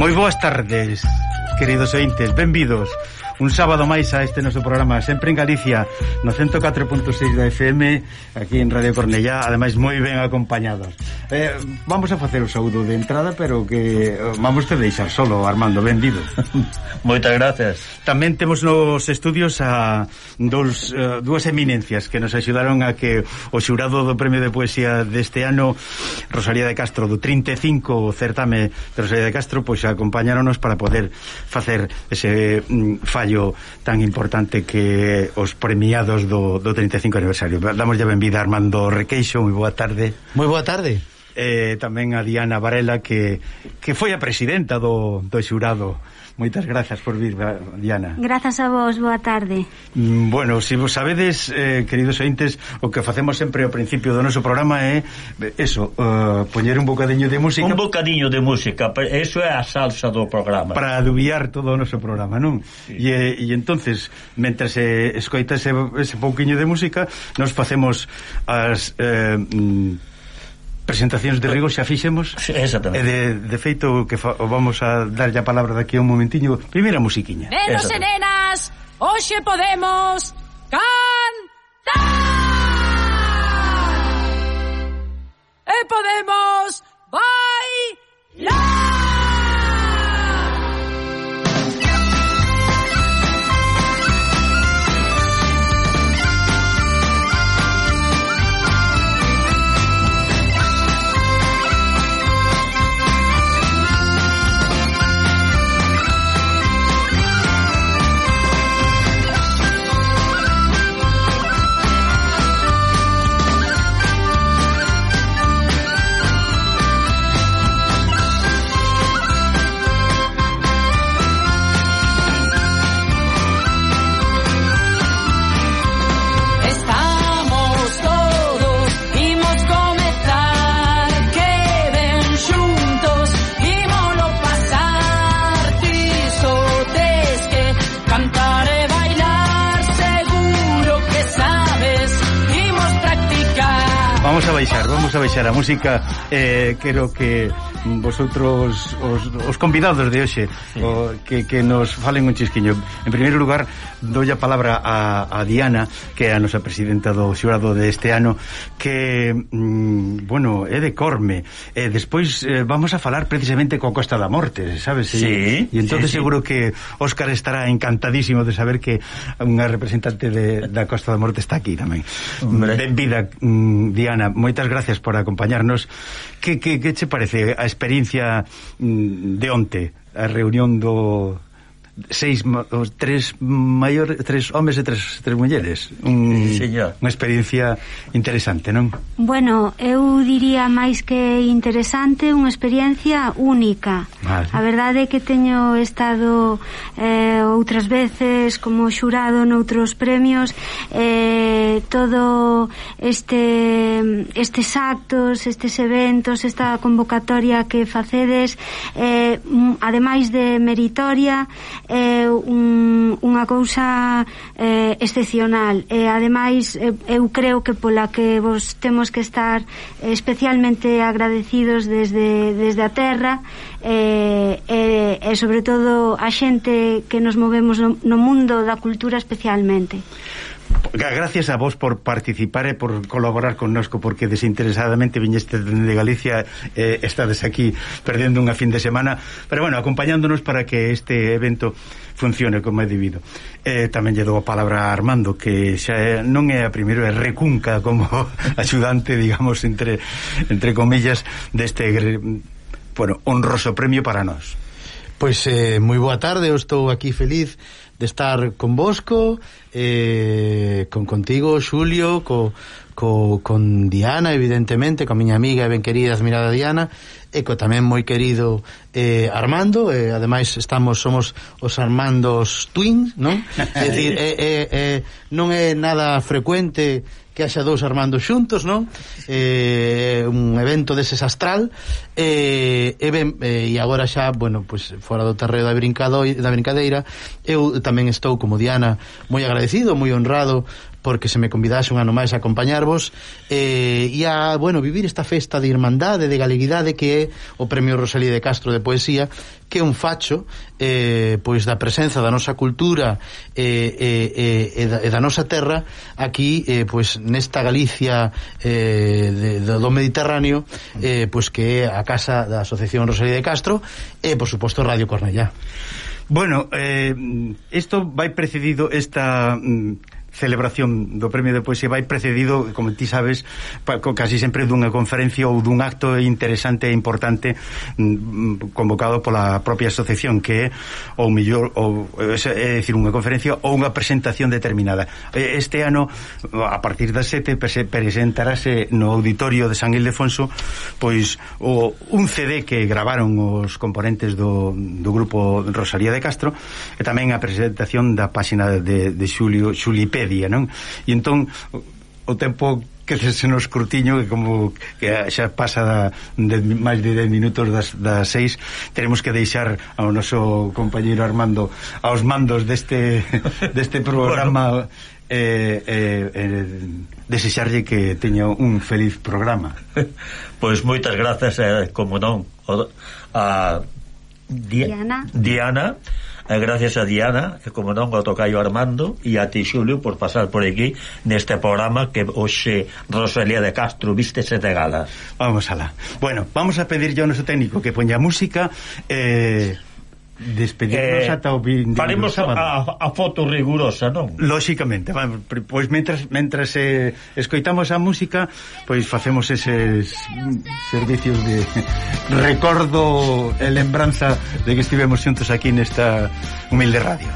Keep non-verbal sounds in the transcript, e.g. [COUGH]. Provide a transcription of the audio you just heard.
Moi boas tardes, queridos ointes, benvidos un sábado máis a este noso programa sempre en Galicia no 104.6 da FM aquí en Radio Cornellá ademais moi ben acompañados. Eh, vamos a facer o saúdo de entrada pero que eh, vamos te deixar solo Armando, benvido [LAUGHS] Moitas gracias. Tamén temos nos estudios a dos, uh, eh, dúas eminencias que nos axudaron a que o xurado do Premio de Poesía deste ano Rosalía de Castro do 35 o certame de Rosalía de Castro pois acompañaronos para poder facer ese mm, fallo traballo tan importante que os premiados do, do 35 aniversario. Damos ya benvida a Armando Requeixo, moi boa tarde. Moi boa tarde eh, tamén a Diana Varela que, que foi a presidenta do, do xurado Moitas grazas por vir, Diana. Grazas a vos, boa tarde. Mm, bueno, se si vos sabedes, eh, queridos ointes, o que facemos sempre ao principio do noso programa é eso, uh, poñer un bocadiño de música. Un bocadiño de música, eso é a salsa do programa. Para adubiar todo o noso programa, non? Sí. E, e entonces, mentre se escoita ese, ese pouquiño de música, nos facemos as... Eh, mm, presentacións de rigor xa fixemos. Sí, exactamente. E de, de feito que fa, vamos a darlle a palabra daqui a un momentiño. Primeira musiquiña. Nenos e nenas, hoxe podemos cantar. E podemos vamos a baixar, vamos a baixar a música. Eh, quero que vosotros os, os convidados de hoxe sí. o, que, que nos falen un chisquiño en primeiro lugar doy a palabra a, a Diana que é a nosa presidenta do xurado de este ano que mm, bueno, é de Corme e eh, despois eh, vamos a falar precisamente coa Costa da Morte sabes? Sí, e, e entonces sí, sí. seguro que Óscar estará encantadísimo de saber que unha representante de, da Costa da Morte está aquí tamén Hombre. mm, Diana, moitas gracias por acompañarnos Que, que, que che parece a experiencia mm, de onte, a reunión do seis os tres maiores tres homes e tres tres mulleres. Un, sí, unha experiencia interesante, non? Bueno, eu diría máis que interesante, unha experiencia única. Vale. A verdade é que teño estado eh, outras veces como xurado noutros premios eh, todo este estes actos, estes eventos, esta convocatoria que facedes eh, ademais de meritoria é un, unha cousa eh, excepcional. E ademais eh, eu creo que pola que vos temos que estar especialmente agradecidos desde, desde a terra e, e, e sobre todo a xente que nos movemos no, no mundo da cultura especialmente. Gracias a vos por participar e por colaborar connosco porque desinteresadamente viñeste de Galicia eh, estades aquí perdendo unha fin de semana. Pero bueno, acompañándonos para que este evento funcione como é debido. Eh, tamén lle dou a palabra a Armando que xa é, non é a primeiro é recunca como [LAUGHS] axudante digamos entre, entre comillas deste bueno, honroso premio para nós. Pois eh, moi boa tarde, eu estou aquí feliz de estar con Bosco, eh, con contigo, Xulio, co, co, con Diana, evidentemente, con miña amiga e ben querida admirada Diana, e co tamén moi querido eh, Armando, eh, ademais estamos somos os Armandos Twins, non? [LAUGHS] é dicir, eh, eh, eh, non é nada frecuente que haxa dous Armandos xuntos, non? Eh, un evento deses astral eh, e ben, eh, e agora xa, bueno, pues, fora do terreo da, brincado, da brincadeira eu tamén estou, como Diana moi agradecido, moi honrado porque se me convidase un ano máis a acompañarvos. Eh, e a, bueno, vivir esta festa de irmandade, de galeguidade que é o Premio Rosalía de Castro de Poesía que é un facho eh, pois da presenza da nosa cultura eh, eh, eh, e, da, e da nosa terra aquí eh, pois nesta Galicia eh, de, do Mediterráneo eh, pois que é a casa da Asociación Rosalía de Castro e por suposto Radio Cornellá. Bueno, eh, isto eh, vai precedido esta mm, celebración do Premio de Poesía vai precedido, como ti sabes, pa, casi sempre dunha conferencia ou dun acto interesante e importante mm, mm, convocado pola propia asociación que é ou mellor ou é, é dicir unha conferencia ou unha presentación determinada. Este ano a partir das 7 presentarase no auditorio de San Ildefonso pois o un CD que gravaron os componentes do, do grupo Rosalía de Castro e tamén a presentación da páxina de, de Xulio Xulipe Wikipedia, non? E entón o tempo que se, nos curtiño que como que xa pasa da, de, máis de 10 minutos das, das 6 teremos que deixar ao noso compañeiro Armando aos mandos deste, [LAUGHS] deste programa bueno. eh, eh, eh, desexarlle que teña un feliz programa. [LAUGHS] Pois moitas grazas eh, como non a Di Diana. Diana E gracias a Diana, e como non, ao tocaio Armando, e a ti, Xulio, por pasar por aquí neste programa que hoxe Rosalía de Castro viste de gala. Vamos alá. Bueno, vamos a pedir yo ao noso técnico que poña música... Eh Despedirnos eh, ata o vindo Faremos a, a foto rigurosa, non? Lóxicamente, pois pues, mentras, mentras eh, escoitamos a música, pois facemos eses servicios de [LAUGHS] recordo e lembranza de que estivemos xuntos aquí nesta humilde radio.